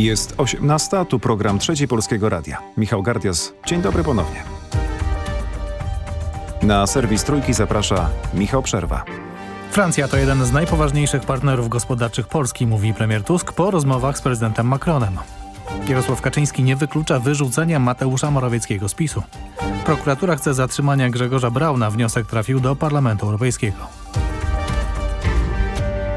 Jest 18, tu program Trzeci Polskiego Radia. Michał Gardias, dzień dobry ponownie. Na serwis Trójki zaprasza Michał Przerwa. Francja to jeden z najpoważniejszych partnerów gospodarczych Polski, mówi premier Tusk po rozmowach z prezydentem Macronem. Jarosław Kaczyński nie wyklucza wyrzucenia Mateusza Morawieckiego z PiSu. Prokuratura chce zatrzymania Grzegorza Brauna. Wniosek trafił do Parlamentu Europejskiego.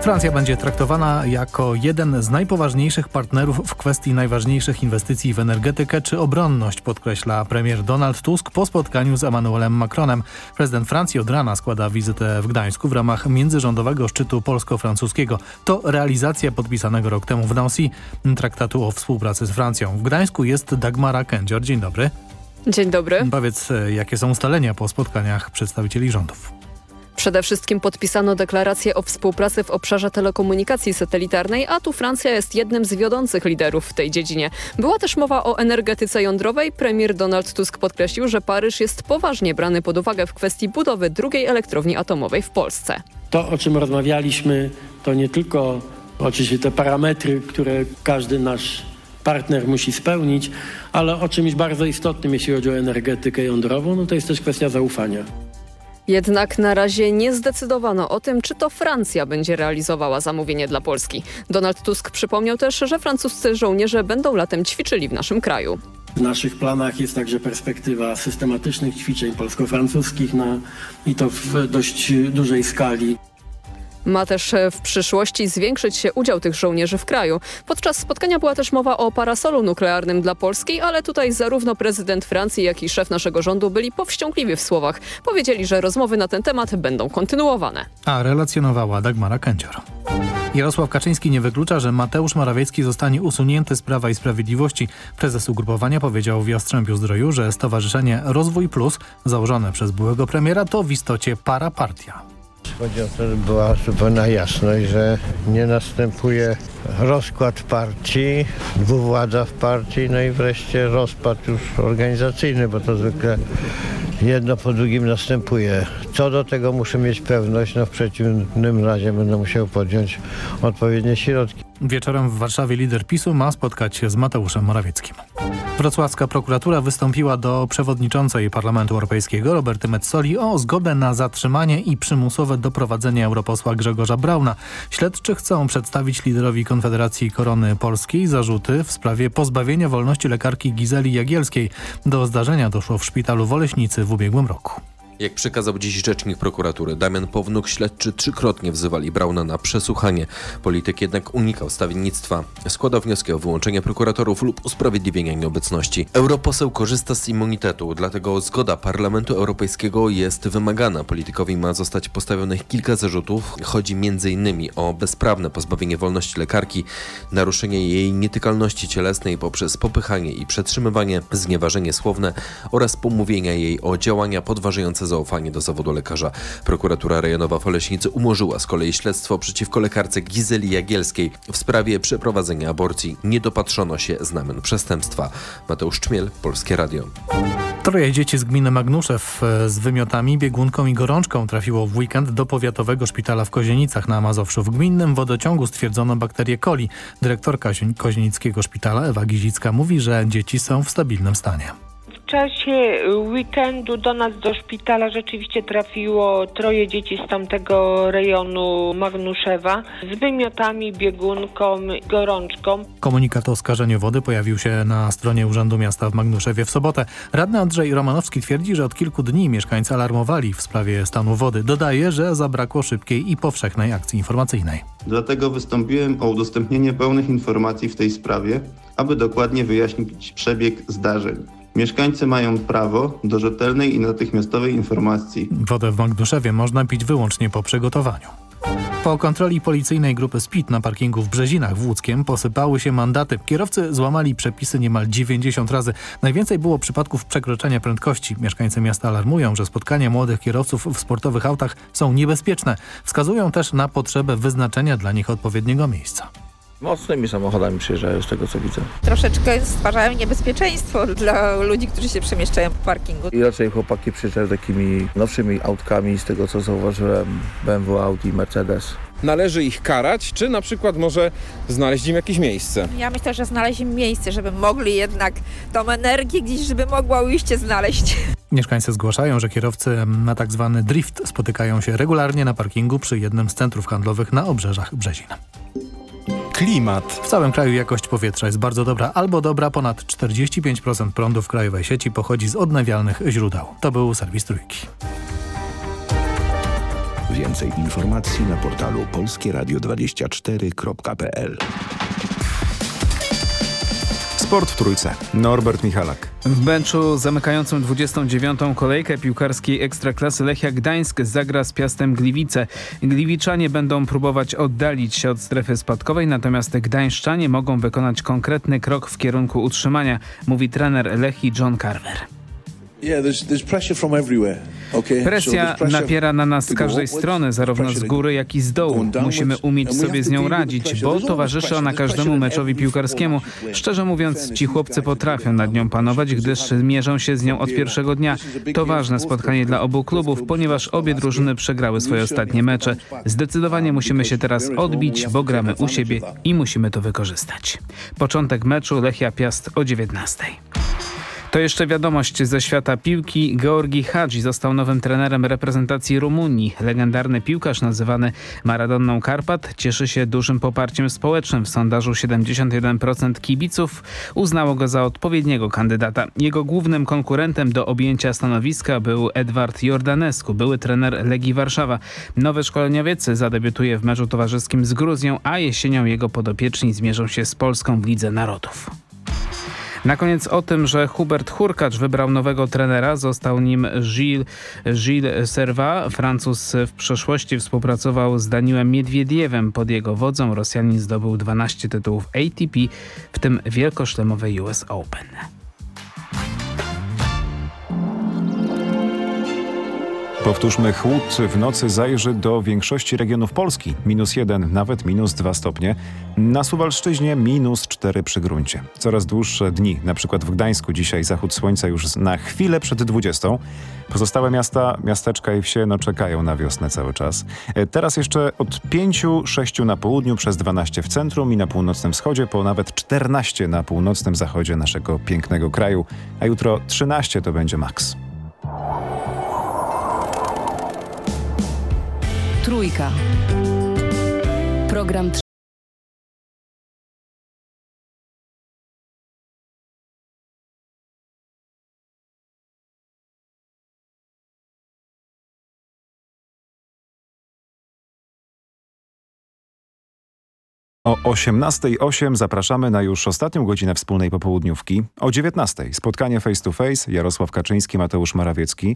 Francja będzie traktowana jako jeden z najpoważniejszych partnerów w kwestii najważniejszych inwestycji w energetykę czy obronność, podkreśla premier Donald Tusk po spotkaniu z Emmanuelem Macronem. Prezydent Francji od rana składa wizytę w Gdańsku w ramach międzyrządowego szczytu polsko-francuskiego. To realizacja podpisanego rok temu w Nancy traktatu o współpracy z Francją. W Gdańsku jest Dagmara Kędzior. Dzień dobry. Dzień dobry. Powiedz, jakie są ustalenia po spotkaniach przedstawicieli rządów? Przede wszystkim podpisano deklarację o współpracy w obszarze telekomunikacji satelitarnej, a tu Francja jest jednym z wiodących liderów w tej dziedzinie. Była też mowa o energetyce jądrowej. Premier Donald Tusk podkreślił, że Paryż jest poważnie brany pod uwagę w kwestii budowy drugiej elektrowni atomowej w Polsce. To, o czym rozmawialiśmy, to nie tylko oczywiście te parametry, które każdy nasz partner musi spełnić, ale o czymś bardzo istotnym, jeśli chodzi o energetykę jądrową, no to jest też kwestia zaufania. Jednak na razie nie zdecydowano o tym, czy to Francja będzie realizowała zamówienie dla Polski. Donald Tusk przypomniał też, że francuscy żołnierze będą latem ćwiczyli w naszym kraju. W naszych planach jest także perspektywa systematycznych ćwiczeń polsko-francuskich na, i to w dość dużej skali. Ma też w przyszłości zwiększyć się udział tych żołnierzy w kraju. Podczas spotkania była też mowa o parasolu nuklearnym dla Polski, ale tutaj zarówno prezydent Francji, jak i szef naszego rządu byli powściągliwi w słowach. Powiedzieli, że rozmowy na ten temat będą kontynuowane. A relacjonowała Dagmara Kędzior. Jarosław Kaczyński nie wyklucza, że Mateusz Morawiecki zostanie usunięty z Prawa i Sprawiedliwości. Prezes ugrupowania powiedział w Jastrzębiu Zdroju, że Stowarzyszenie Rozwój Plus, założone przez byłego premiera, to w istocie parapartia. Chodzi o to, była zupełna jasność, że nie następuje rozkład partii, dwuwładza w partii, no i wreszcie rozpad już organizacyjny, bo to zwykle jedno po drugim następuje. Co do tego muszę mieć pewność, no w przeciwnym razie będę musiał podjąć odpowiednie środki. Wieczorem w Warszawie lider PiSu ma spotkać się z Mateuszem Morawieckim. Wrocławska prokuratura wystąpiła do przewodniczącej Parlamentu Europejskiego Roberty Metzoli o zgodę na zatrzymanie i przymusowe doprowadzenie europosła Grzegorza Brauna. Śledczy chcą przedstawić liderowi Konfederacji Korony Polskiej zarzuty w sprawie pozbawienia wolności lekarki Gizeli Jagielskiej. Do zdarzenia doszło w szpitalu w Oleśnicy w ubiegłym roku. Jak przekazał dziś rzecznik prokuratury Damian Pownuk, śledczy trzykrotnie wzywali Brauna na przesłuchanie. Polityk jednak unikał stawiennictwa. Składał wnioski o wyłączenie prokuratorów lub usprawiedliwienia nieobecności. Europoseł korzysta z immunitetu, dlatego zgoda Parlamentu Europejskiego jest wymagana. Politykowi ma zostać postawionych kilka zarzutów. Chodzi m.in. o bezprawne pozbawienie wolności lekarki, naruszenie jej nietykalności cielesnej poprzez popychanie i przetrzymywanie, znieważenie słowne oraz pomówienia jej o działania podważające zaufanie do zawodu lekarza. Prokuratura rejonowa w Oleśnicy umorzyła z kolei śledztwo przeciwko lekarce Gizeli Jagielskiej w sprawie przeprowadzenia aborcji. Nie dopatrzono się znamion przestępstwa. Mateusz Czmiel, Polskie Radio. Troje dzieci z gminy Magnuszew z wymiotami, biegunką i gorączką trafiło w weekend do powiatowego szpitala w Kozienicach na Mazowszu. W gminnym wodociągu stwierdzono bakterię coli. Dyrektorka Kozienickiego Szpitala Ewa Gizicka mówi, że dzieci są w stabilnym stanie. W czasie weekendu do nas do szpitala rzeczywiście trafiło troje dzieci z tamtego rejonu Magnuszewa z wymiotami, biegunką, gorączką. Komunikat o oskarżeniu wody pojawił się na stronie Urzędu Miasta w Magnuszewie w sobotę. Radny Andrzej Romanowski twierdzi, że od kilku dni mieszkańcy alarmowali w sprawie stanu wody. Dodaje, że zabrakło szybkiej i powszechnej akcji informacyjnej. Dlatego wystąpiłem o udostępnienie pełnych informacji w tej sprawie, aby dokładnie wyjaśnić przebieg zdarzeń. Mieszkańcy mają prawo do rzetelnej i natychmiastowej informacji. Wodę w Magduszewie można pić wyłącznie po przygotowaniu. Po kontroli policyjnej grupy SPIT na parkingu w Brzezinach w Łódzkiem posypały się mandaty. Kierowcy złamali przepisy niemal 90 razy. Najwięcej było przypadków przekroczenia prędkości. Mieszkańcy miasta alarmują, że spotkania młodych kierowców w sportowych autach są niebezpieczne. Wskazują też na potrzebę wyznaczenia dla nich odpowiedniego miejsca. Mocnymi samochodami przyjeżdżają z tego co widzę. Troszeczkę stwarzają niebezpieczeństwo dla ludzi, którzy się przemieszczają po parkingu. I raczej chłopaki przyjeżdżają takimi nowszymi autkami z tego co zauważyłem BMW, Audi, Mercedes. Należy ich karać, czy na przykład może znaleźć im jakieś miejsce? Ja myślę, że znaleźli miejsce, żeby mogli jednak tą energię gdzieś, żeby mogła ujście znaleźć. Mieszkańcy zgłaszają, że kierowcy na tak zwany drift spotykają się regularnie na parkingu przy jednym z centrów handlowych na obrzeżach Brzezin. Klimat. W całym kraju jakość powietrza jest bardzo dobra albo dobra. Ponad 45% prądu w krajowej sieci pochodzi z odnawialnych źródeł. To był serwis Trójki. Więcej informacji na portalu polskieradio24.pl Sport w Trójce. Norbert Michalak. W meczu zamykającym 29. kolejkę piłkarskiej Ekstraklasy Lechia Gdańsk zagra z Piastem Gliwice. Gliwiczanie będą próbować oddalić się od strefy spadkowej, natomiast gdańszczanie mogą wykonać konkretny krok w kierunku utrzymania, mówi trener Lechi John Carver. Presja napiera na nas z każdej strony, zarówno z góry, jak i z dołu. Musimy umieć sobie z nią radzić, bo towarzyszy ona każdemu meczowi piłkarskiemu. Szczerze mówiąc, ci chłopcy potrafią nad nią panować, gdyż mierzą się z nią od pierwszego dnia. To ważne spotkanie dla obu klubów, ponieważ obie drużyny przegrały swoje ostatnie mecze. Zdecydowanie musimy się teraz odbić, bo gramy u siebie i musimy to wykorzystać. Początek meczu Lechia Piast o 19. To jeszcze wiadomość ze świata piłki. Georgi Hadzi został nowym trenerem reprezentacji Rumunii. Legendarny piłkarz nazywany Maradonną Karpat cieszy się dużym poparciem społecznym. W sondażu 71% kibiców uznało go za odpowiedniego kandydata. Jego głównym konkurentem do objęcia stanowiska był Edward Jordanescu, były trener Legii Warszawa. Nowy szkoleniowiec zadebiutuje w meczu towarzyskim z Gruzją, a jesienią jego podopieczni zmierzą się z Polską w Lidze Narodów. Na koniec o tym, że Hubert Hurkacz wybrał nowego trenera. Został nim Gilles, Gilles Serva. Francuz w przeszłości współpracował z Daniłem Miedwiediewem. Pod jego wodzą Rosjanin zdobył 12 tytułów ATP, w tym wielkoszlemowe US Open. Powtórzmy, chłód w nocy zajrzy do większości regionów Polski. Minus jeden, nawet minus dwa stopnie. Na Suwalszczyźnie minus cztery przy gruncie. Coraz dłuższe dni, na przykład w Gdańsku dzisiaj zachód słońca już na chwilę przed 20. Pozostałe miasta, miasteczka i wsie no, czekają na wiosnę cały czas. E, Teraz jeszcze od 5-6 na południu, przez 12 w centrum i na północnym wschodzie, po nawet 14 na północnym zachodzie naszego pięknego kraju. A jutro 13 to będzie maks. Trójka. Program O 18.08 zapraszamy na już ostatnią godzinę wspólnej popołudniówki. O 19.00 spotkanie face to face Jarosław Kaczyński, Mateusz Morawiecki.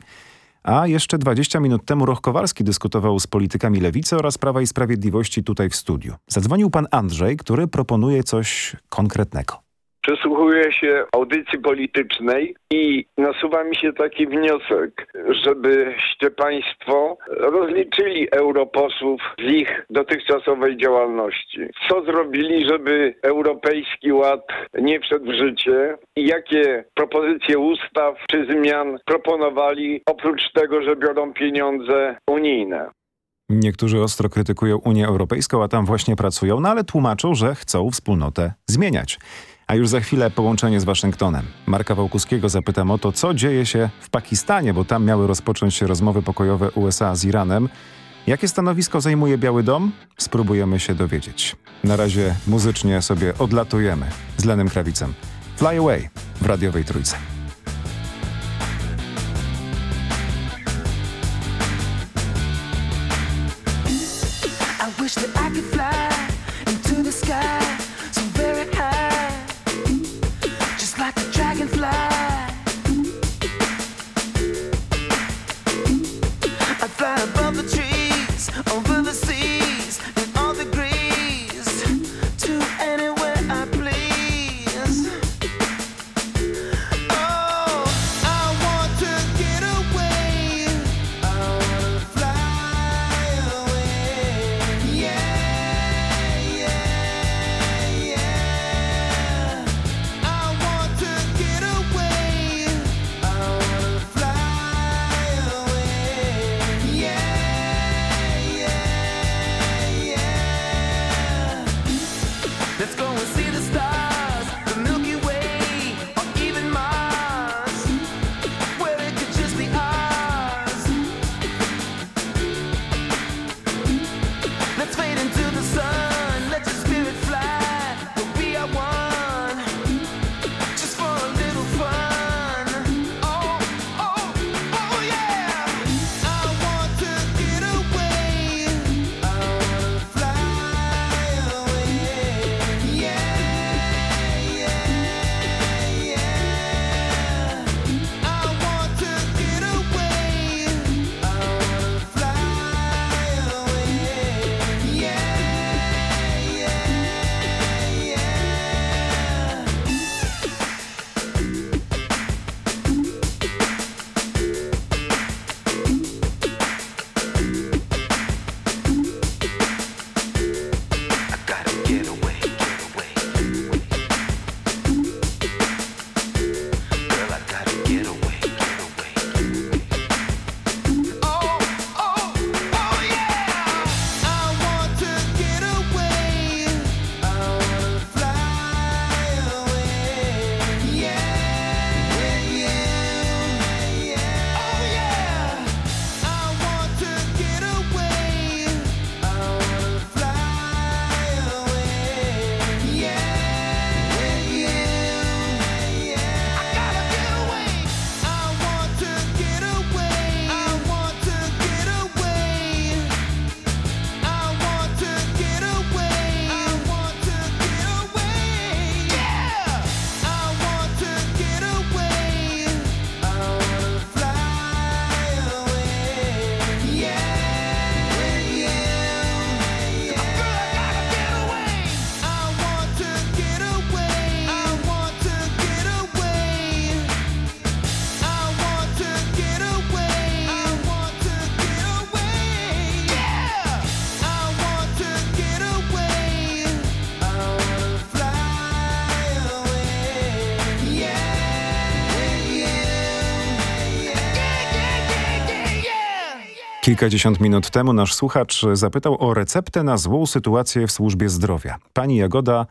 A jeszcze 20 minut temu Roch Kowalski dyskutował z politykami Lewicy oraz Prawa i Sprawiedliwości tutaj w studiu. Zadzwonił pan Andrzej, który proponuje coś konkretnego. Przysłuchuję się audycji politycznej i nasuwa mi się taki wniosek, żebyście państwo rozliczyli europosłów z ich dotychczasowej działalności. Co zrobili, żeby Europejski Ład nie wszedł w życie i jakie propozycje ustaw czy zmian proponowali, oprócz tego, że biorą pieniądze unijne. Niektórzy ostro krytykują Unię Europejską, a tam właśnie pracują, no ale tłumaczą, że chcą wspólnotę zmieniać. A już za chwilę połączenie z Waszyngtonem. Marka Wałkuskiego zapytam o to, co dzieje się w Pakistanie, bo tam miały rozpocząć się rozmowy pokojowe USA z Iranem. Jakie stanowisko zajmuje Biały Dom? Spróbujemy się dowiedzieć. Na razie muzycznie sobie odlatujemy z Lenem Krawicem. Fly Away w radiowej trójce. Kilkadziesiąt minut temu nasz słuchacz zapytał o receptę na złą sytuację w służbie zdrowia. Pani Jagoda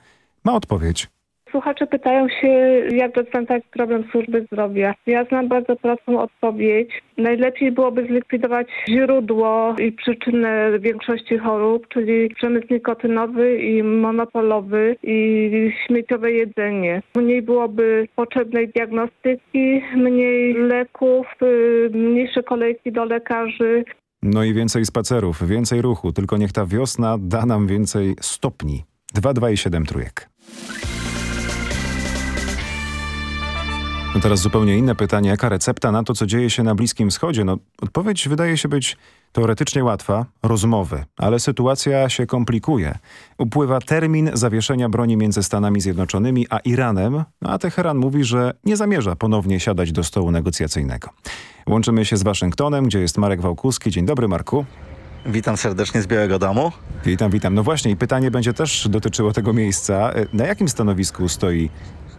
ma odpowiedź. Słuchacze pytają się, jak rozwiązać problem służby zdrowia. Ja znam bardzo prostą odpowiedź. Najlepiej byłoby zlikwidować źródło i przyczynę większości chorób, czyli przemysł nikotynowy i monopolowy i śmieciowe jedzenie. Mniej byłoby potrzebnej diagnostyki, mniej leków, y, mniejsze kolejki do lekarzy, No i więcej spacerów, więcej ruchu, tylko niech ta wiosna da nam więcej stopni. 2, 2 i 7 trójek. No teraz zupełnie inne pytanie. Jaka recepta na to, co dzieje się na Bliskim Wschodzie? No, odpowiedź wydaje się być teoretycznie łatwa. Rozmowy. Ale sytuacja się komplikuje. Upływa termin zawieszenia broni między Stanami Zjednoczonymi a Iranem, no a Teheran mówi, że nie zamierza ponownie siadać do stołu negocjacyjnego. Łączymy się z Waszyngtonem, gdzie jest Marek Wałkuski. Dzień dobry, Marku. Witam serdecznie z Białego Domu. Witam, witam. No właśnie i pytanie będzie też dotyczyło tego miejsca. Na jakim stanowisku stoi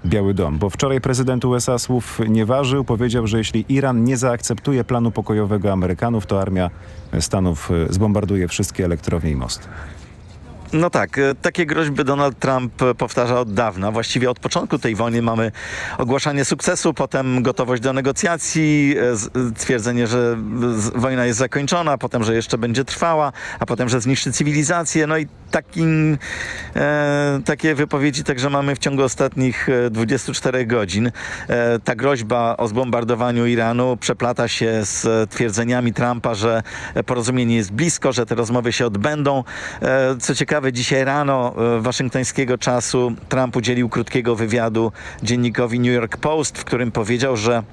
Biały Dom? Bo wczoraj prezydent USA słów nie ważył. Powiedział, że jeśli Iran nie zaakceptuje planu pokojowego Amerykanów, to armia Stanów e, zbombarduje wszystkie elektrownie i mosty. No tak, e, takie groźby Donald Trump e, powtarza od dawna. Właściwie od początku tej wojny mamy ogłaszanie sukcesu, potem gotowość do negocjacji, e, twierdzenie, że wojna jest zakończona, potem, że jeszcze będzie trwała, a potem, że zniszczy cywilizację. No i takim, e, takie wypowiedzi także mamy w ciągu ostatnich e, 24 godzin. E, ta groźba o zbombardowaniu Iranu przeplata się z twierdzeniami Trumpa, że porozumienie jest blisko, że te rozmowy się odbędą. E, co ciekawe, dzisiaj rano e, waszyngtońskiego czasu Trump udzielił krótkiego wywiadu dziennikowi New York Post, w którym powiedział, że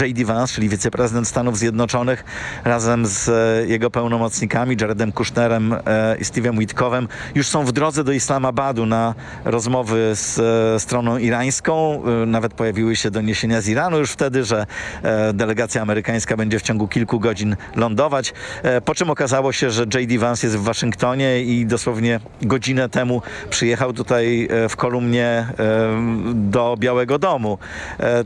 J.D. Vance, czyli wiceprezydent Stanów Zjednoczonych, razem z e, jego pełnomocnikami, Jaredem Kushnerem e, i Steve'em Witkowem, już są w drodze do Islamabadu na rozmowy z e, stroną irańską. Nawet pojawiły się doniesienia z Iranu już wtedy, że delegacja amerykańska będzie w ciągu kilku godzin lądować. Po czym okazało się, że J.D. Vance jest w Waszyngtonie i dosłownie godzinę temu przyjechał tutaj w kolumnie do Białego Domu.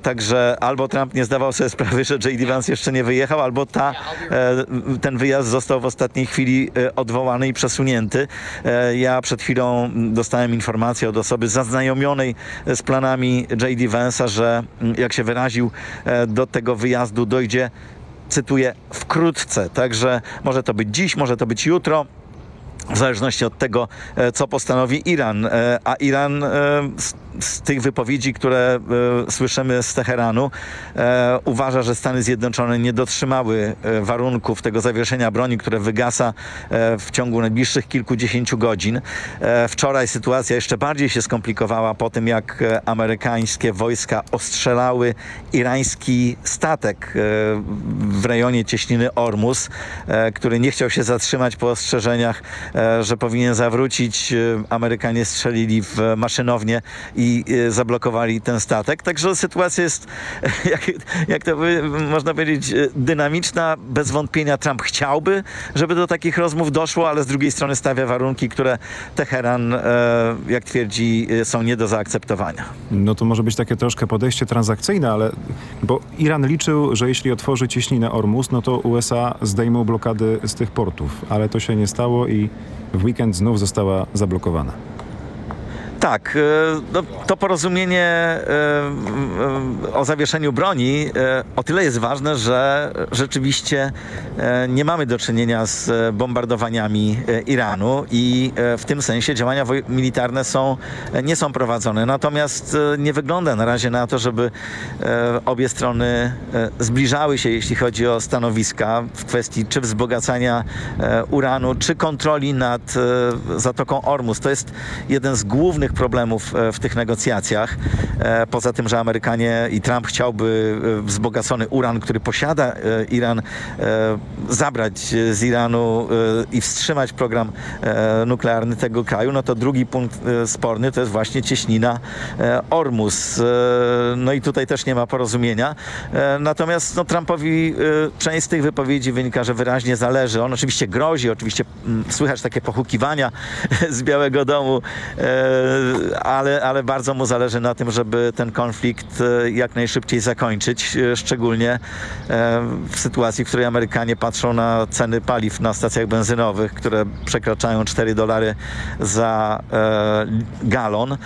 Także albo Trump nie zdawał sobie sprawę, że J.D. Vance jeszcze nie wyjechał, albo ta, e, ten wyjazd został w ostatniej chwili e, odwołany i przesunięty. E, ja przed chwilą dostałem informację od osoby zaznajomionej z planami J.D. Vance'a, że mm, jak się wyraził, do tego wyjazdu dojdzie, cytuję, wkrótce. Także może to być dziś, może to być jutro w zależności od tego, e, co postanowi Iran. E, A Iran e, z, z tych wypowiedzi, które słyszymy z Teheranu, uważa, że Stany Zjednoczone nie dotrzymały warunków tego zawieszenia broni, które wygasa w ciągu najbliższych kilkudziesięciu godzin. Wczoraj sytuacja jeszcze bardziej się skomplikowała po tym, jak amerykańskie wojska ostrzelały irański statek w rejonie cieśniny Ormus, który nie chciał się zatrzymać po ostrzeżeniach, że powinien zawrócić. E, Amerykanie strzelili w maszynownię i e, zablokowali ten statek. Także sytuacja jest, jak, jak to by, można powiedzieć, e, dynamiczna. Bez wątpienia Trump chciałby, żeby do takich rozmów doszło, ale z drugiej strony stawia warunki, które Teheran, e, jak twierdzi, e, są nie do zaakceptowania. No to może być takie troszkę podejście transakcyjne, ale bo Iran liczył, że jeśli otworzy cieśninę Ormus, no to USA zdejmą blokady z tych portów, ale to się nie stało i w weekend znów została zablokowana. Tak, e, no, to porozumienie e, e, o zawieszeniu broni o tyle jest ważne, że rzeczywiście nie mamy do czynienia z bombardowaniami Iranu i w tym sensie działania militarne są, nie są prowadzone. Natomiast nie wygląda na razie na to, żeby obie strony zbliżały się, jeśli chodzi o stanowiska w kwestii czy wzbogacania uranu, czy kontroli nad Zatoką Ormus. To jest jeden z głównych problemów e, w tych negocjacjach. E, Poza tym, że Amerykanie i Trump chciałby e, wzbogacony uran, który posiada Iran, zabrać z Iranu i wstrzymać program nuklearny tego kraju, no to drugi punkt sporny to jest właśnie cieśnina Ormus. No i tutaj też nie ma porozumienia. Natomiast no, Trumpowi część z tych wypowiedzi wynika, że wyraźnie zależy. On oczywiście grozi, oczywiście mm, słychać takie pochukiwania z Białego Domu, ale, ale bardzo mu zależy na tym, żeby ten konflikt e, jak najszybciej zakończyć, e, szczególnie w sytuacji, w której Amerykanie patrzą na ceny paliw na stacjach benzynowych, które przekraczają 4 dolary za galon,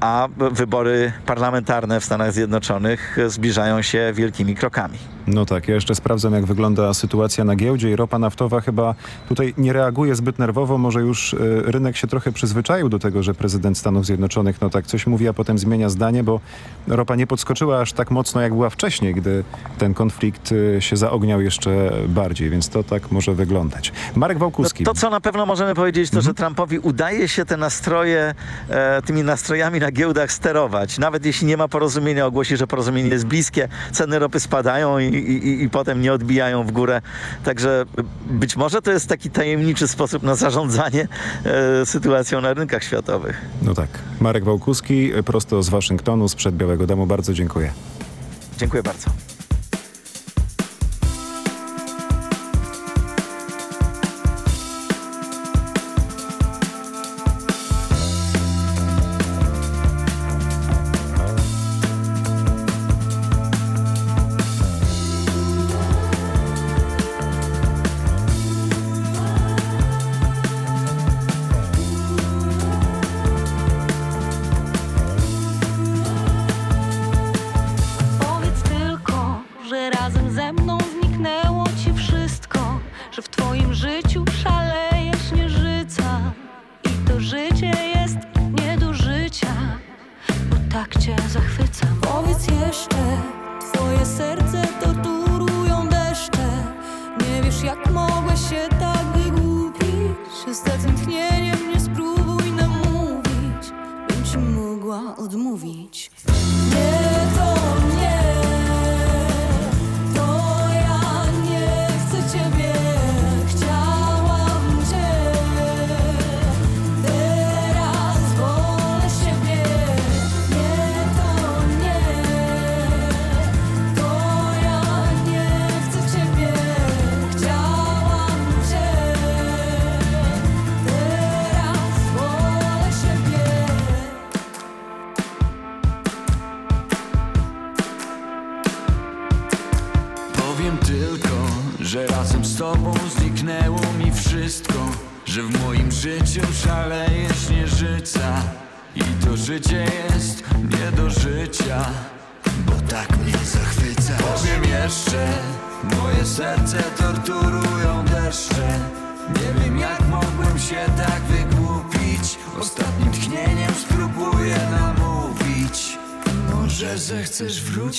a wybory parlamentarne w Stanach Zjednoczonych zbliżają się wielkimi krokami. No tak, ja jeszcze sprawdzam, jak wygląda sytuacja na giełdzie i ropa naftowa chyba tutaj nie reaguje zbyt nerwowo. Może już y, rynek się trochę przyzwyczaił do tego, że prezydent Stanów Zjednoczonych no tak coś mówi, a potem zmienia zdanie, bo ropa nie podskoczyła aż tak mocno, jak była wcześniej, gdy ten konflikt y, się zaogniał jeszcze bardziej, więc to tak może wyglądać. Marek Wałkuski. No, to, co na pewno możemy powiedzieć, to, że Trumpowi udaje się te nastroje, e, tymi nastrojami na giełdach sterować. Nawet jeśli nie ma porozumienia, ogłosi, że porozumienie jest bliskie, ceny ropy spadają i, i, i potem nie odbijają w górę. Także być może to jest taki tajemniczy sposób na zarządzanie e, sytuacją na rynkach światowych. No tak. Marek Wałkuski, prosto z Waszyngtonu, sprzed Białego Domu. Bardzo dziękuję. Dziękuję bardzo.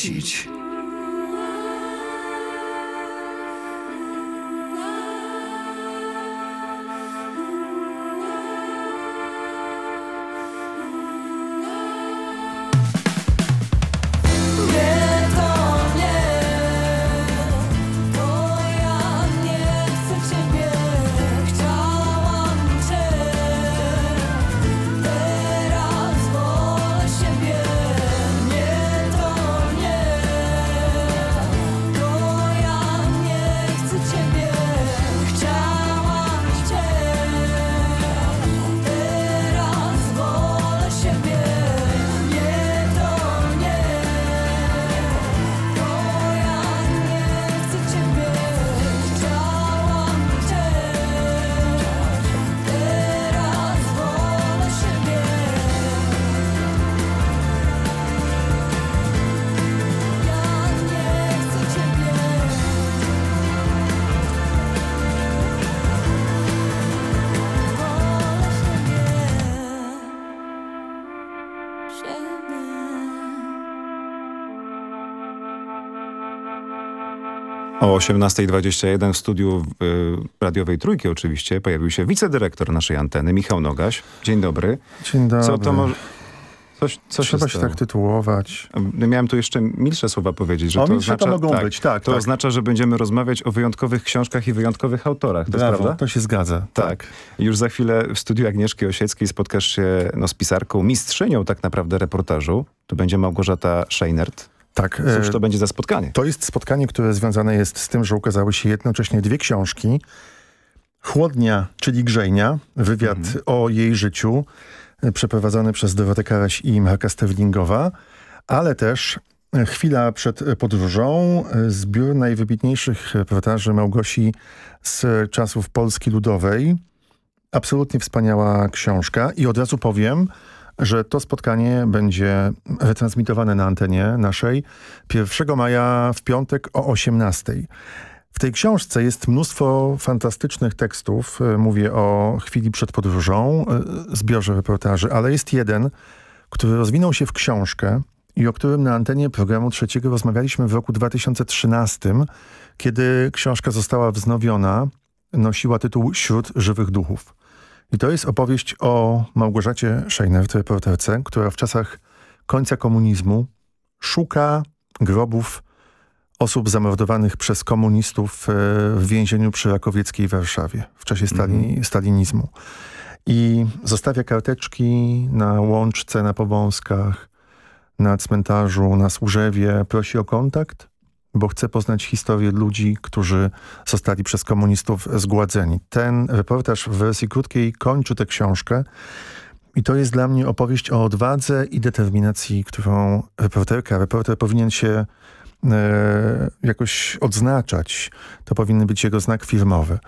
奇迹。O 18.21 w studiu y, radiowej Trójki oczywiście pojawił się wicedyrektor naszej anteny, Michał Nogaś. Dzień dobry. Dzień dobry. Co to może... Coś, co Trzeba się tak tytułować. Miałem tu jeszcze milsze słowa powiedzieć, że O, to milsze to oznacza, mogą być, tak, To tak. oznacza, że będziemy rozmawiać o wyjątkowych książkach i wyjątkowych autorach. To Brawo, jest prawda? to się zgadza. Tak. I Już za chwilę w studiu Agnieszki Osieckiej spotkasz się no, z pisarką, mistrzynią tak naprawdę reportażu. To będzie Małgorzata Scheinert. Tak. Cóż e, to będzie za spotkanie? To jest spotkanie, które związane jest z tym, że ukazały się jednocześnie dwie książki. Chłodnia, czyli Grzejnia, wywiad o jej życiu, e, przeprowadzony przez Dorotę Karaś i Marka Sterlingowa, ale też e, chwila przed podróżą, zbiór najwybitniejszych reportaży Małgosi z czasów Polski Ludowej. Absolutnie wspaniała książka i od razu powiem, że to spotkanie będzie retransmitowane na antenie naszej 1 maja w piątek o 18. W tej książce jest mnóstwo fantastycznych tekstów. E, Mówię o chwili przed podróżą, e, zbiorze reportaży, ale jest jeden, który rozwinął się w książkę i o którym na antenie programu trzeciego rozmawialiśmy w roku 2013, kiedy książka została wznowiona, nosiła tytuł Śród żywych duchów. I to jest opowieść o Małgorzacie Scheinert, reporterce, która w czasach końca komunizmu szuka grobów osób zamordowanych przez komunistów e, w więzieniu przy Rakowieckiej w Warszawie w czasie stali, stalinizmu. I zostawia karteczki na łączce, na powązkach, na cmentarzu, na Służewie. Prosi o kontakt, bo chce poznać historię ludzi, którzy zostali przez komunistów zgładzeni. Ten reportaż w wersji krótkiej kończy tę książkę i to jest dla mnie opowieść o odwadze i determinacji, którą reporterka, reporter powinien się e, jakoś odznaczać. To powinien być jego znak firmowy.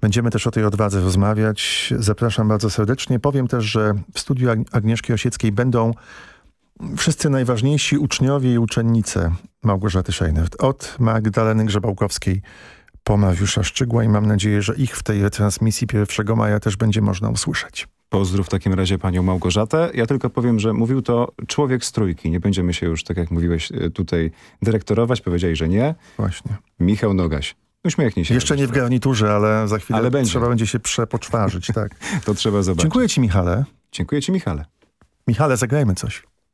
Będziemy też o tej odwadze rozmawiać. Zapraszam bardzo serdecznie. Powiem też, że w studiu Ag- Agnieszki Osieckiej będą wszyscy najważniejsi uczniowie i uczennice Małgorzaty Scheinert. Od Magdaleny Grzebałkowskiej po Mariusza Szczygła i mam nadzieję, że ich w tej transmisji 1 maja też będzie można usłyszeć. Pozdrów w takim razie panią Małgorzatę. Ja tylko powiem, że mówił to człowiek z trójki. Nie będziemy się już, tak jak mówiłeś, e, tutaj dyrektorować. Powiedzieli, że nie. Właśnie. Michał Nogaś. Uśmiechnij się. Jeszcze nie w garniturze, ale za chwilę Ale będzie. trzeba będzie się przepoczwarzyć. Tak. To trzeba zobaczyć. Dziękuję ci, Michale. Dziękuję ci, Michale. Michale, zagrajmy coś.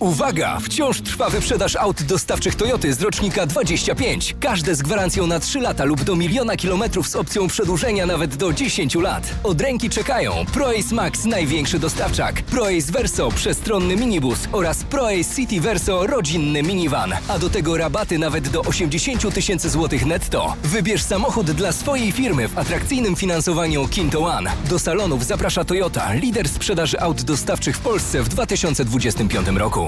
Uwaga! Wciąż trwa wyprzedaż aut dostawczych Toyoty z rocznika 25. Każde z gwarancją na 3 lata lub do miliona kilometrów z opcją przedłużenia nawet do 10 lat. Od ręki czekają ProAce Max największy dostawczak, ProAce Verso przestronny minibus oraz ProAce City Verso rodzinny minivan. A do tego rabaty nawet do 80 tysięcy złotych netto. Wybierz samochód dla swojej firmy w atrakcyjnym finansowaniu Kinto One. Do salonów zaprasza Toyota, lider sprzedaży aut dostawczych w Polsce w 2025 roku.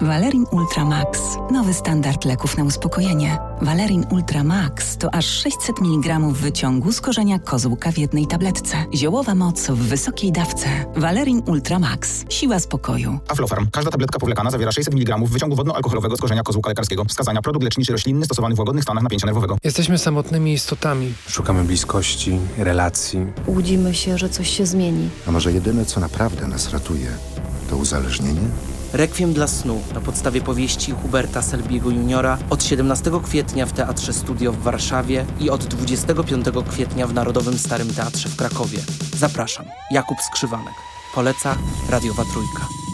Valerin Ultra Max. Nowy standard leków na uspokojenie. Valerin Ultra Max to aż 600 mg wyciągu z korzenia kozłka w jednej tabletce. Ziołowa moc w wysokiej dawce. Valerin Ultra Max. Siła spokoju. Aflofarm. Każda tabletka powlekana zawiera 600 mg wyciągu wodno-alkoholowego z korzenia kozłka lekarskiego. Wskazania produkt leczniczy roślinny stosowany w łagodnych stanach napięcia nerwowego. Jesteśmy samotnymi istotami. Szukamy bliskości, relacji. Łudzimy się, że coś się zmieni. A może jedyne, co naprawdę nas ratuje, to uzależnienie? Rekwiem dla snu na podstawie powieści Huberta Selbiego Juniora od 17 kwietnia w Teatrze Studio w Warszawie i od 25 kwietnia w Narodowym Starym Teatrze w Krakowie. Zapraszam. Jakub Skrzywanek. Poleca Radiowa Trójka.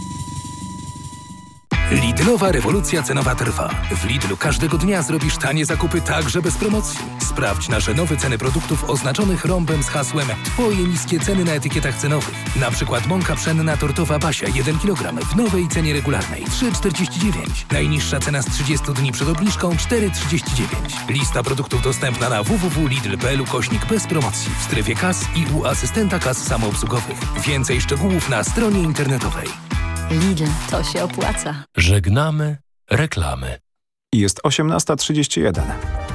Lidlowa rewolucja cenowa trwa. W Lidlu każdego dnia zrobisz tanie zakupy także bez promocji. Sprawdź nasze nowe ceny produktów oznaczonych rąbem z hasłem Twoje niskie ceny na etykietach cenowych. Na przykład mąka pszenna tortowa Basia 1 kg w nowej cenie regularnej 3,49. Najniższa cena z 30 dni przed obniżką 4,39. Lista produktów dostępna na www.lidl.pl kośnik bez promocji w strefie kas i u asystenta kas samoobsługowych. Więcej szczegółów na stronie internetowej. Lidl, to się opłaca. Żegnamy reklamy. Jest 18.31.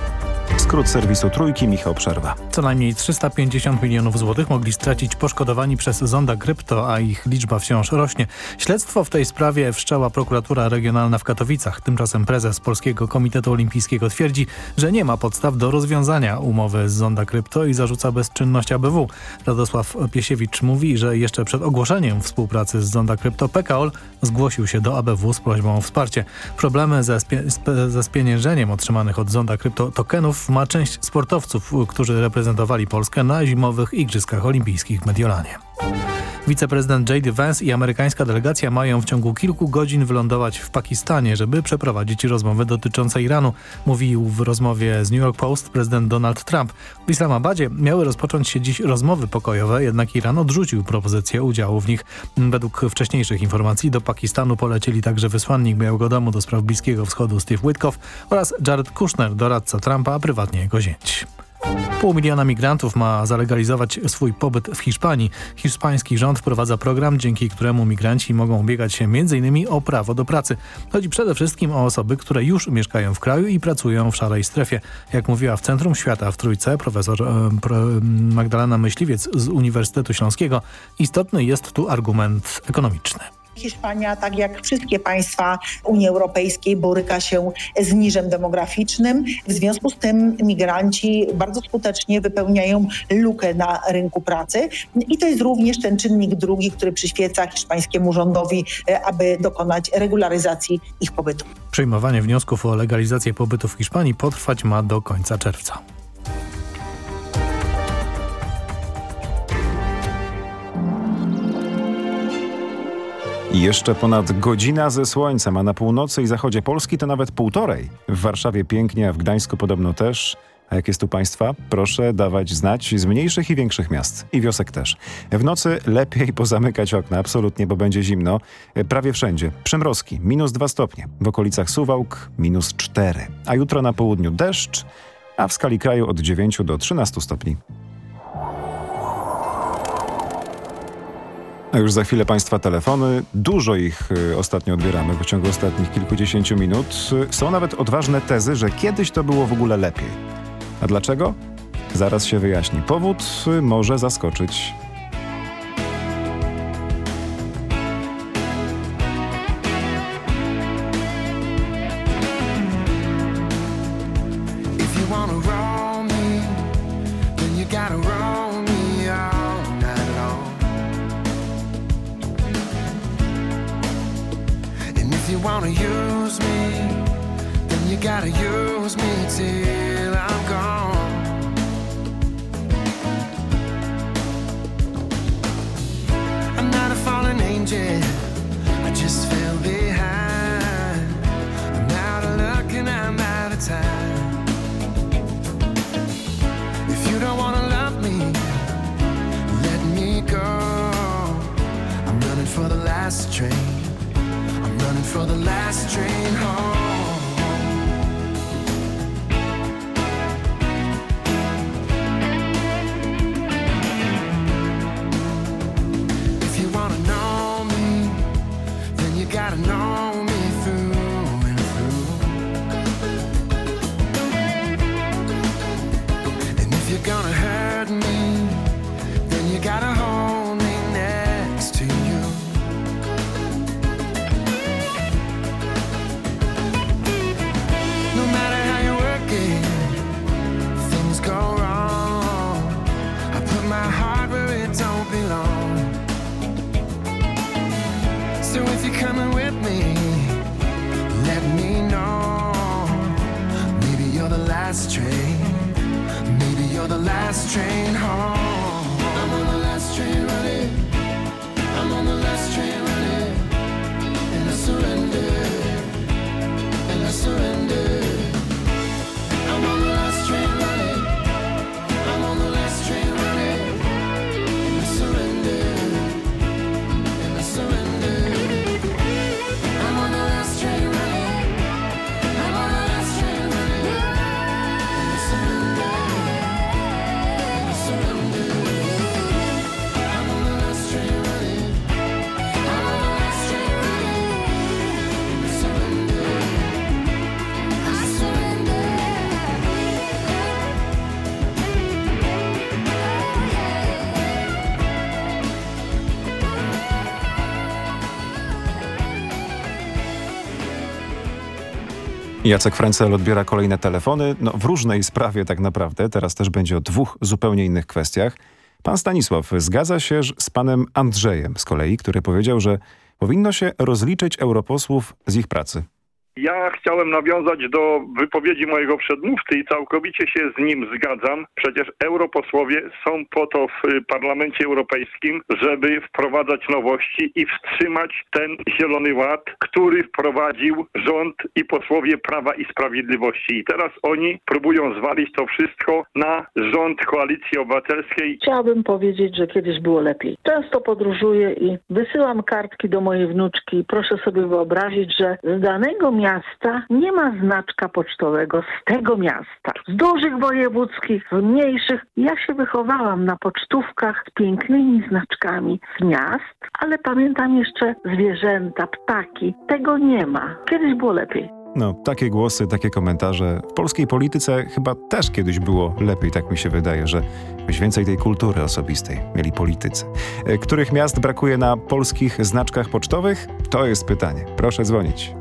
Skrót serwisu Trójki, Michał Przerwa. Co najmniej 350 milionów złotych mogli stracić poszkodowani przez zonda krypto, a ich liczba wciąż rośnie. Śledztwo w tej sprawie wszczęła prokuratura regionalna w Katowicach. Tymczasem prezes Polskiego Komitetu Olimpijskiego twierdzi, że nie ma podstaw do rozwiązania umowy z zonda krypto i zarzuca bezczynność ABW. Radosław Piesiewicz mówi, że jeszcze przed ogłoszeniem współpracy z zonda krypto PKOL zgłosił się do ABW z prośbą o wsparcie. Problemy ze, spie ze spieniężeniem otrzymanych od zonda krypto tokenów ma część sportowców, którzy reprezentowali Polskę na zimowych Igrzyskach Olimpijskich w Mediolanie. Wiceprezydent J.D. Vance i amerykańska delegacja mają w ciągu kilku godzin wylądować w Pakistanie, żeby przeprowadzić rozmowy dotyczące Iranu, mówił w rozmowie z New York Post prezydent Donald Trump. W Islamabadzie miały rozpocząć się dziś rozmowy pokojowe, jednak Iran odrzucił propozycję udziału w nich. Według wcześniejszych informacji do Pakistanu polecieli także wysłannik Białego Domu do spraw Bliskiego Wschodu Steve Witkoff oraz Jared Kushner, doradca Trumpa, a prywatnie jego zięć. Pół miliona migrantów ma zalegalizować swój pobyt w Hiszpanii. Hiszpański rząd wprowadza program, dzięki któremu migranci mogą ubiegać się m.in. o prawo do pracy. Chodzi przede wszystkim o osoby, które już mieszkają w kraju i pracują w szarej strefie. Jak mówiła w Centrum Świata w Trójce profesor e, pro, Magdalena Myśliwiec z Uniwersytetu Śląskiego, istotny jest tu argument ekonomiczny. Hiszpania, tak jak wszystkie państwa Unii Europejskiej, boryka się z niżem demograficznym. W związku z tym migranci bardzo skutecznie wypełniają lukę na rynku pracy. I to jest również ten czynnik drugi, który przyświeca hiszpańskiemu rządowi, aby dokonać regularyzacji ich pobytu. Przyjmowanie wniosków o legalizację pobytu w Hiszpanii potrwać ma do końca czerwca. I jeszcze ponad godzina ze słońcem, a na północy i zachodzie Polski to nawet półtorej. W Warszawie pięknie, a w Gdańsku podobno też. A jak jest u Państwa? Proszę dawać znać z mniejszych i większych miast. I wiosek też. W nocy lepiej pozamykać okna, absolutnie, bo będzie zimno. Prawie wszędzie. Przymrozki, minus 2 stopnie. W okolicach Suwałk, minus 4. A jutro na południu deszcz, a w skali kraju od 9 do 13 stopni. A już za chwilę Państwa telefony. Dużo ich y, ostatnio odbieramy w ciągu ostatnich kilkudziesięciu minut. Są nawet odważne tezy, że kiedyś to było w ogóle lepiej. A dlaczego? Zaraz się wyjaśni. Powód y, może zaskoczyć. Last train. Maybe you're the last train home. I'm on the last train running. I'm on the last train Jacek Frencel odbiera kolejne telefony, no w różnej sprawie tak naprawdę. Teraz też będzie o dwóch zupełnie innych kwestiach. Pan Stanisław zgadza się z panem Andrzejem z kolei, który powiedział, że powinno się rozliczyć europosłów z ich pracy. Ja chciałem nawiązać do wypowiedzi mojego przedmówcy i całkowicie się z nim zgadzam. Przecież europosłowie są po to w y, Parlamencie Europejskim, żeby wprowadzać nowości i wstrzymać ten zielony ład, który wprowadził rząd i posłowie Prawa i Sprawiedliwości. I teraz oni próbują zwalić to wszystko na rząd Koalicji Obywatelskiej. Chciałabym powiedzieć, że kiedyś było lepiej. Często podróżuję i wysyłam kartki do mojej wnuczki. Proszę sobie wyobrazić, że z danego miasta nie ma znaczka pocztowego z tego miasta. Z dużych wojewódzkich, z mniejszych. Ja się wychowałam na pocztówkach z pięknymi znaczkami z miast, ale pamiętam jeszcze zwierzęta, ptaki. Tego nie ma. Kiedyś było lepiej. No, takie głosy, takie komentarze. W polskiej polityce chyba też kiedyś było lepiej, tak mi się wydaje, że jakoś więcej tej kultury osobistej mieli politycy. E, Których miast brakuje na polskich znaczkach pocztowych? To jest pytanie. Proszę dzwonić.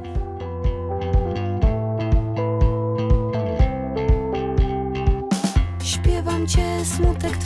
Smutek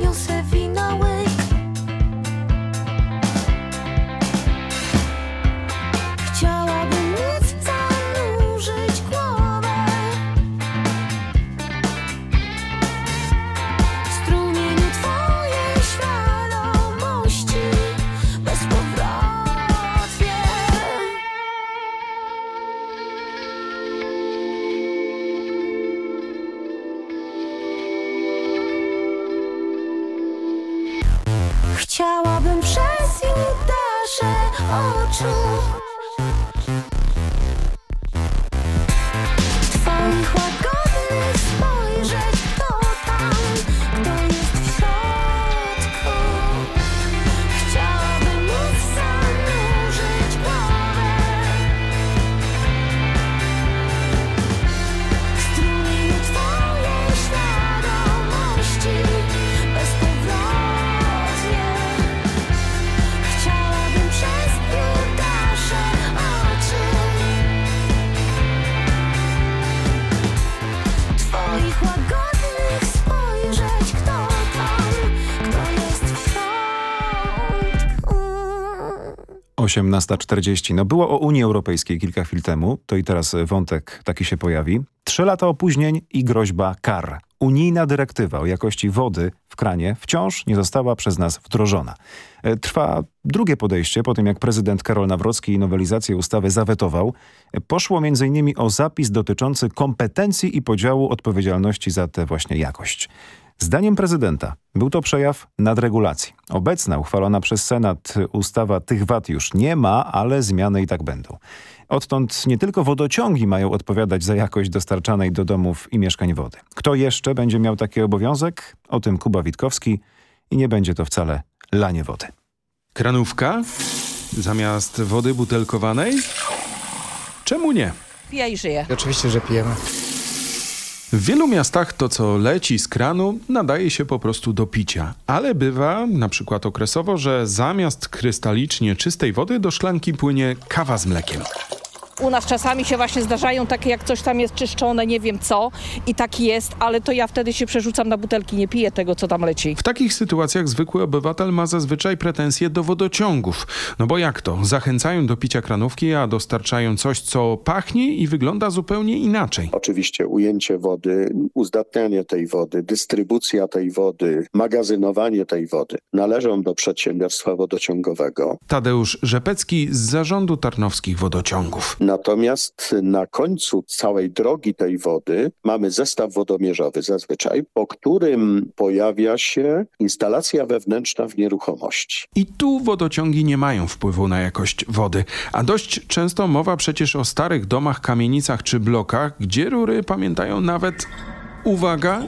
eu sei. 18.40. No było o Unii Europejskiej kilka chwil temu, to i teraz wątek taki się pojawi. Trzy lata opóźnień i groźba kar. Unijna dyrektywa o jakości wody w kranie wciąż nie została przez nas wdrożona. E, Trwa drugie podejście po tym, jak prezydent Karol Nawrocki nowelizację ustawy zawetował. E, Poszło m.in. o zapis dotyczący kompetencji i podziału odpowiedzialności za tę właśnie jakość. Zdaniem prezydenta był to przejaw nadregulacji. Obecna, uchwalona przez Senat ustawa tych wad już nie ma, ale zmiany i tak będą. Odtąd nie tylko wodociągi mają odpowiadać za jakość dostarczanej do domów i mieszkań wody. Kto jeszcze będzie miał taki obowiązek? O tym Kuba Witkowski i nie będzie to wcale lanie wody. Kranówka? Zamiast wody butelkowanej? Czemu nie? Pija i żyje. Oczywiście, że pijemy. W wielu miastach to, co leci z kranu, nadaje się po prostu do picia. Ale bywa, na przykład okresowo, że zamiast krystalicznie czystej wody do szklanki płynie kawa z mlekiem. U nas czasami się właśnie zdarzają takie, jak coś tam jest czyszczone, nie wiem co i tak jest, ale to ja wtedy się przerzucam na butelki, nie piję tego, co tam leci. W takich sytuacjach zwykły obywatel ma zazwyczaj pretensje do wodociągów. No bo jak to? Zachęcają do picia kranówki, a dostarczają coś, co pachnie i wygląda zupełnie inaczej. Oczywiście ujęcie wody, uzdatnianie tej wody, dystrybucja tej wody, magazynowanie tej wody należą do przedsiębiorstwa wodociągowego. Tadeusz Rzepecki z zarządu Tarnowskich Wodociągów. Natomiast na końcu całej drogi tej wody mamy zestaw wodomierzowy zazwyczaj, po którym pojawia się instalacja wewnętrzna w nieruchomości. I tu wodociągi nie mają wpływu na jakość wody. A dość często mowa przecież o starych domach, kamienicach czy blokach, gdzie rury pamiętają nawet, uwaga,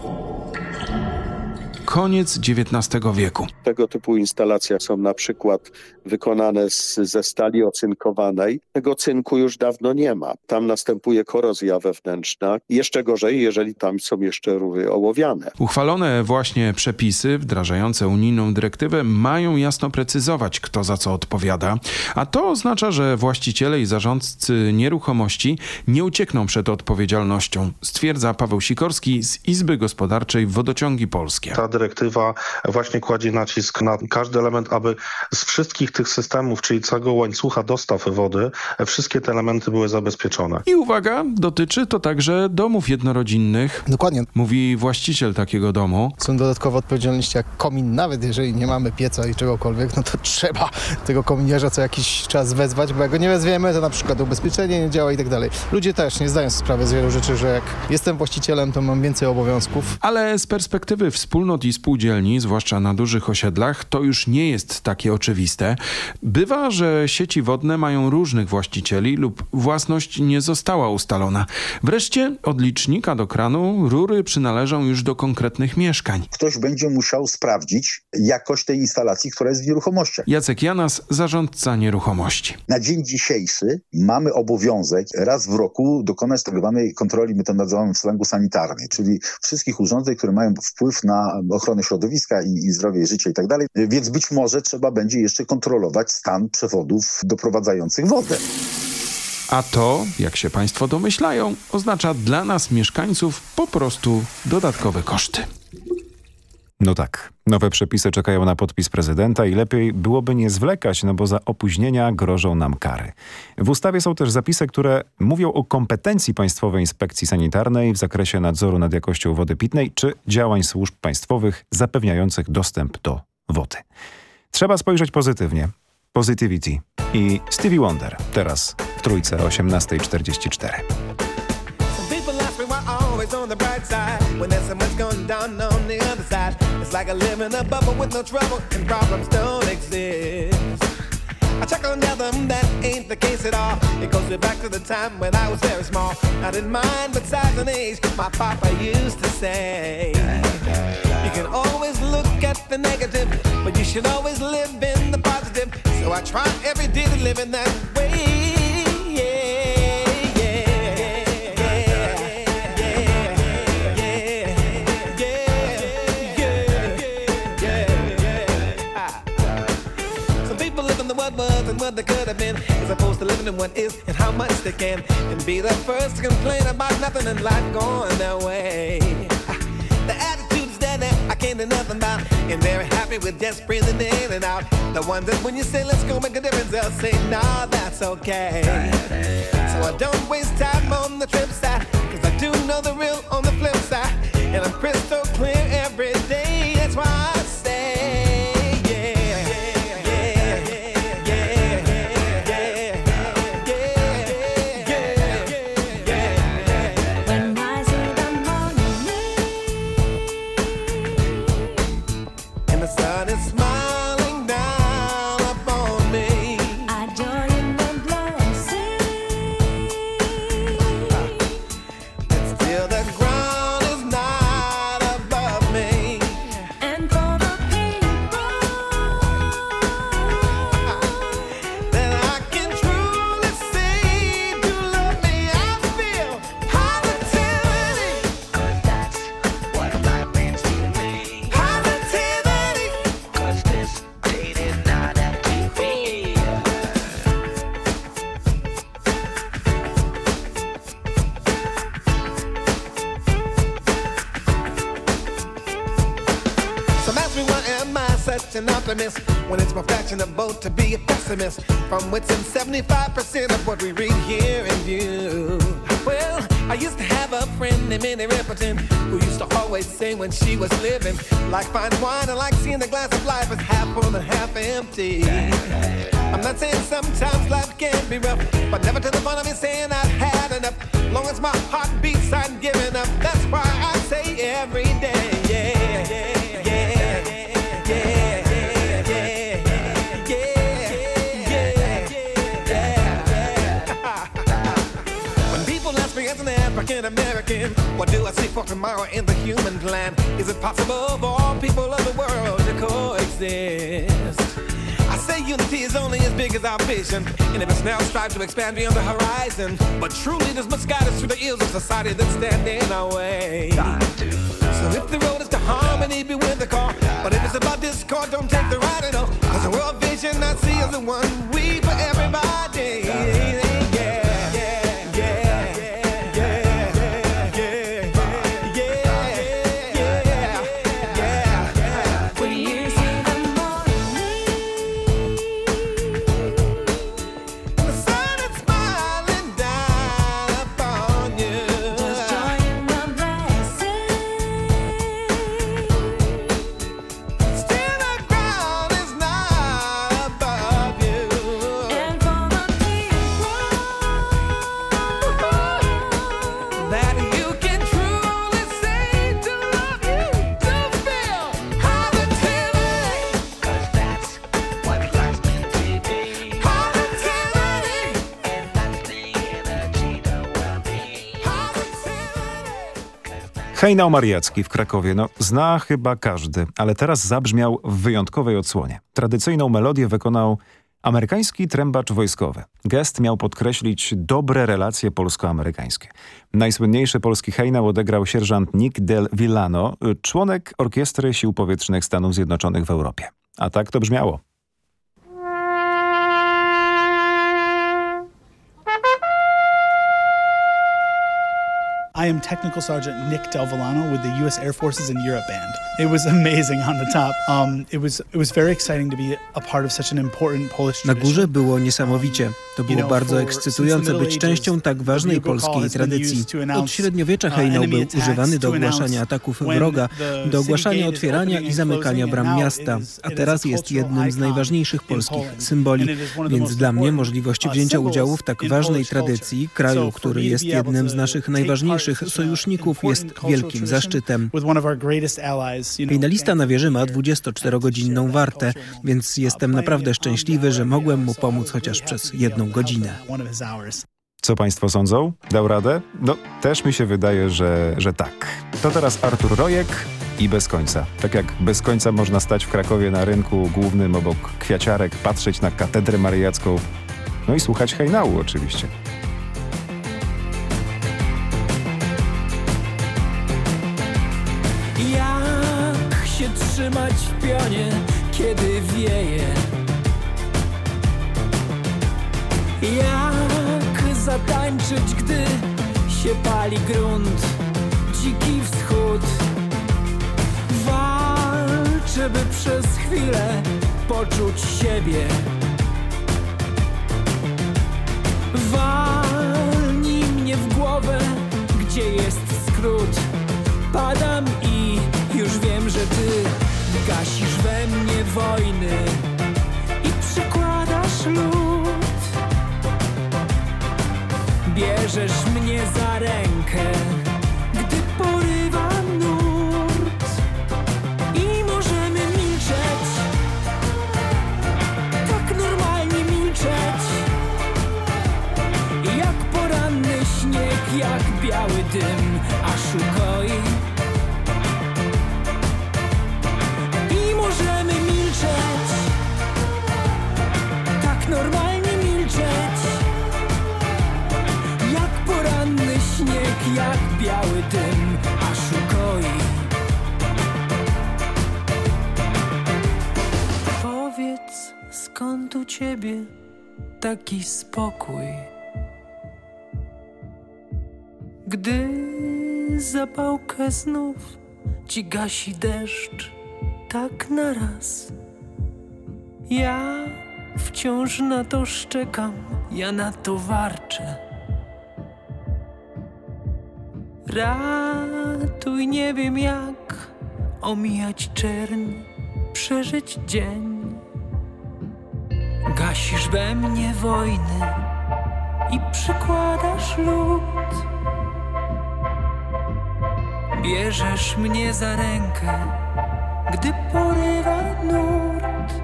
koniec XIX wieku. Tego typu instalacje są na przykład wykonane z, ze stali ocynkowanej. Tego cynku już dawno nie ma. Tam następuje korozja wewnętrzna. Jeszcze gorzej, jeżeli tam są jeszcze rury ołowiane. Uchwalone właśnie przepisy wdrażające unijną dyrektywę mają jasno precyzować, kto za co odpowiada, a to oznacza, że właściciele i zarządcy nieruchomości nie uciekną przed odpowiedzialnością, stwierdza Paweł Sikorski z Izby Gospodarczej Wodociągi Polskie. Dyrektywa właśnie kładzie nacisk na każdy element, aby z wszystkich tych systemów, czyli całego łańcucha dostaw wody, wszystkie te elementy były zabezpieczone. I uwaga, dotyczy to także domów jednorodzinnych. Dokładnie. Mówi właściciel takiego domu. Są dodatkowe odpowiedzialności jak komin, nawet jeżeli nie mamy pieca i czegokolwiek, no to trzeba tego kominierza co jakiś czas wezwać, bo jak go nie wezwiemy, to na przykład ubezpieczenie nie działa i tak dalej. Ludzie też nie zdają sobie sprawy z wielu rzeczy, że jak jestem właścicielem, to mam więcej obowiązków. Ale z perspektywy wspólnot i spółdzielni, zwłaszcza na dużych osiedlach, to już nie jest takie oczywiste. Bywa, że sieci wodne mają różnych właścicieli lub własność nie została ustalona. Wreszcie od licznika do kranu rury przynależą już do konkretnych mieszkań. Ktoś będzie musiał sprawdzić jakość tej instalacji, która jest w nieruchomościach. Jacek Janas, zarządca nieruchomości. Na dzień dzisiejszy mamy obowiązek raz w roku dokonać tak zwanej kontroli, my to nazywamy w slangu sanitarnej, czyli wszystkich urządzeń, które mają wpływ na ochronę środowiska i, i zdrowie, i życie i tak dalej. Więc być może trzeba będzie jeszcze kontrolować stan przewodów doprowadzających wodę. A to, jak się Państwo domyślają, oznacza dla nas mieszkańców po prostu dodatkowe koszty. No tak, nowe przepisy czekają na podpis prezydenta i lepiej byłoby nie zwlekać, no bo za opóźnienia grożą nam kary. W ustawie są też zapisy, które mówią o kompetencji Państwowej Inspekcji Sanitarnej w zakresie nadzoru nad jakością wody pitnej czy działań służb państwowych zapewniających dostęp do wody. Trzeba spojrzeć pozytywnie. Positivity i Stevie Wonder teraz w trójce 18.44. always on the bright side when there's so much going down on the other side. It's like I live in a bubble with no trouble and problems don't exist. I check on them, that ain't the case at all. It goes way back to the time when I was very small. I didn't mind, but size and age, my papa used to say. You can always look at the negative, but you should always live in the positive. So I try every day to live in that way. What they could have been, as opposed to living in what is and how much they can, and be the first to complain about nothing in life going their way. Ah, the attitudes that I can't do nothing about, and they're happy with just breathing in and out. The ones that when you say let's go make a difference, they'll say nah, that's okay. So I don't waste time on the trip side, cause I do know the real on the flip side, and I'm crystal clear every day. That's why such an optimist when it's more fashionable to be a pessimist from within 75% of what we read here and view. Well, I used to have a friend named Minnie Riperton who used to always say when she was living, like fine wine and like seeing the glass of life as half full and half empty. I'm not saying sometimes life can be rough, but never to the point of me saying I've had enough. Long as my heart beats, I'm giving up. That's why I say every day, yeah, yeah, yeah, an American, what do I see for tomorrow in the human plan? Is it possible for all people of the world to coexist? I say unity is only as big as our vision, and if it's now strive to expand beyond the horizon. But truly, this must guide us through the ills of society that stand in our way. So if the road is to harmony, be with the call. But if it's about discord, don't take the ride at all. Cause the world vision I see is the one we for everybody. Hejnał Mariacki w Krakowie, no zna chyba każdy, ale teraz zabrzmiał w wyjątkowej odsłonie. Tradycyjną melodię wykonał amerykański trębacz wojskowy. Gest miał podkreślić dobre relacje polsko-amerykańskie. Najsłynniejszy polski hejnał odegrał sierżant Nick Del Villano, członek Orkiestry Sił Powietrznych Stanów Zjednoczonych w Europie. A tak to brzmiało. I am Technical Sergeant Nick with the U.S. Air Force's in Europe Band. It was amazing on the top. Um, it was it was very exciting to be a part of such an important Polish Na górze było niesamowicie. To było bardzo ekscytujące być częścią tak ważnej polskiej tradycji. Od średniowiecza hejnał był używany do ogłaszania ataków wroga, do ogłaszania otwierania i zamykania bram miasta, a teraz jest jednym z najważniejszych polskich symboli. Więc dla mnie możliwość wzięcia udziału w tak ważnej tradycji kraju, który jest jednym z naszych najważniejszych sojuszników jest wielkim zaszczytem. Finalista na wieży ma 24-godzinną wartę, więc jestem naprawdę szczęśliwy, że mogłem mu pomóc chociaż przez jedną godzinę. Co Państwo sądzą? Dał radę? No, też mi się wydaje, że, że tak. To teraz Artur Rojek i Bez Końca. Tak jak bez końca można stać w Krakowie na rynku głównym obok kwiaciarek, patrzeć na katedrę mariacką, no i słuchać hejnału oczywiście. Trzymać w pionie, kiedy wieje? Jak zatańczyć, gdy się pali grunt, dziki wschód? Walczę, by przez chwilę poczuć siebie. Walnij mnie w głowę, gdzie jest skrót. Padam i wojny i przykładasz lód. Bierzesz mnie za rękę, gdy porywa nurt i możemy milczeć, tak normalnie milczeć, jak poranny śnieg, jak biały dym, skąd u ciebie taki spokój? Gdy zapałkę znów ci gasi deszcz, tak naraz. Ja wciąż na to szczekam, ja na to warczę. Ratuj, nie wiem jak omijać czerń, przeżyć dzień. Gasisz we mnie wojny i przykładasz lód. Bierzesz mnie za rękę, gdy porywa nurt.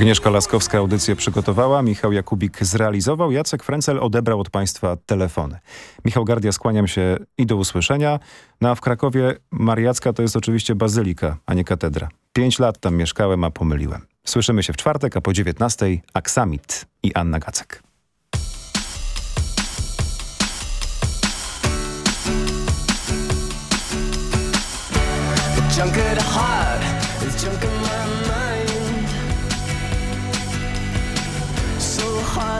Agnieszka Laskowska audycję przygotowała, Michał Jakubik zrealizował, Jacek Frencel odebrał od Państwa telefony. Michał Gardia, skłaniam się i do usłyszenia. No a w Krakowie Mariacka to jest oczywiście bazylika, a nie katedra. Pięć lat tam mieszkałem, a pomyliłem. Słyszymy się w czwartek, a po 19 Aksamit i Anna Gacek.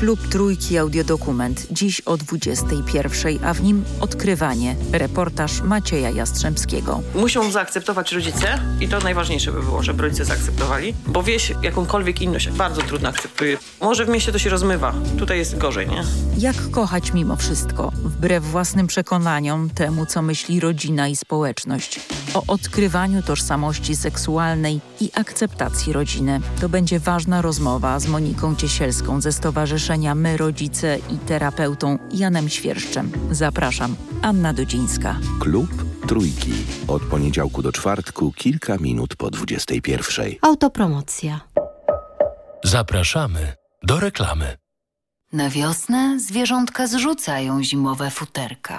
Klub Trójki Audiodokument dziś o 21, a w nim odkrywanie. Reportaż Macieja Jastrzębskiego. Muszą zaakceptować rodzice i to najważniejsze by było, żeby rodzice zaakceptowali, bo wieś jakąkolwiek inność bardzo trudno akceptuje. Może w mieście to się rozmywa, tutaj jest gorzej, nie? Jak kochać mimo wszystko, wbrew własnym przekonaniom, temu co myśli rodzina i społeczność. O odkrywaniu tożsamości seksualnej i akceptacji rodziny. To będzie ważna rozmowa z Moniką Ciesielską ze Stowarzyszenia My Rodzice i terapeutą Janem Świerszczem. Zapraszam, Anna Dudzińska. Klub Trójki. Od poniedziałku do czwartku, kilka minut po 21. Autopromocja. Zapraszamy do reklamy. Na wiosnę zwierzątka zrzucają zimowe futerka.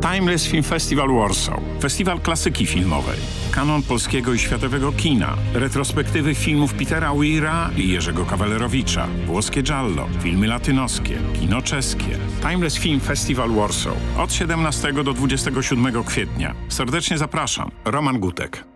Timeless Film Festival Warsaw. Festiwal klasyki filmowej. Kanon polskiego i światowego kina. Retrospektywy filmów Petera Weira i Jerzego Kawalerowicza. Włoskie giallo. Filmy latynoskie. Kino czeskie. Timeless Film Festival Warsaw. Od 17 do 27 kwietnia. Serdecznie zapraszam. Roman Gutek.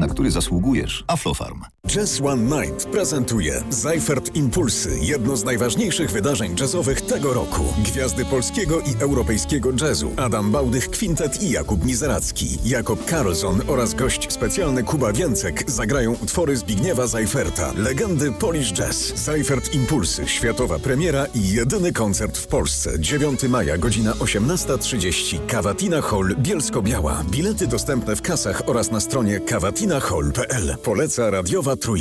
na który zasługujesz. Aflofarm. Jazz One Night prezentuje Zajfert Impulsy, jedno z najważniejszych wydarzeń jazzowych tego roku. Gwiazdy polskiego i europejskiego jazzu Adam Bałdych Kwintet i Jakub Mizeracki, Jakob Karlsson oraz gość specjalny Kuba Więcek zagrają utwory Zbigniewa Zajferta, legendy Polish Jazz. Zajfert Impulsy, światowa premiera i jedyny koncert w Polsce. 9 maja, godzina 18.30, Kawatina Hall, Bielsko-Biała. Bilety dostępne w kasach oraz na stronie kawatinahall.pl. Poleca radiowa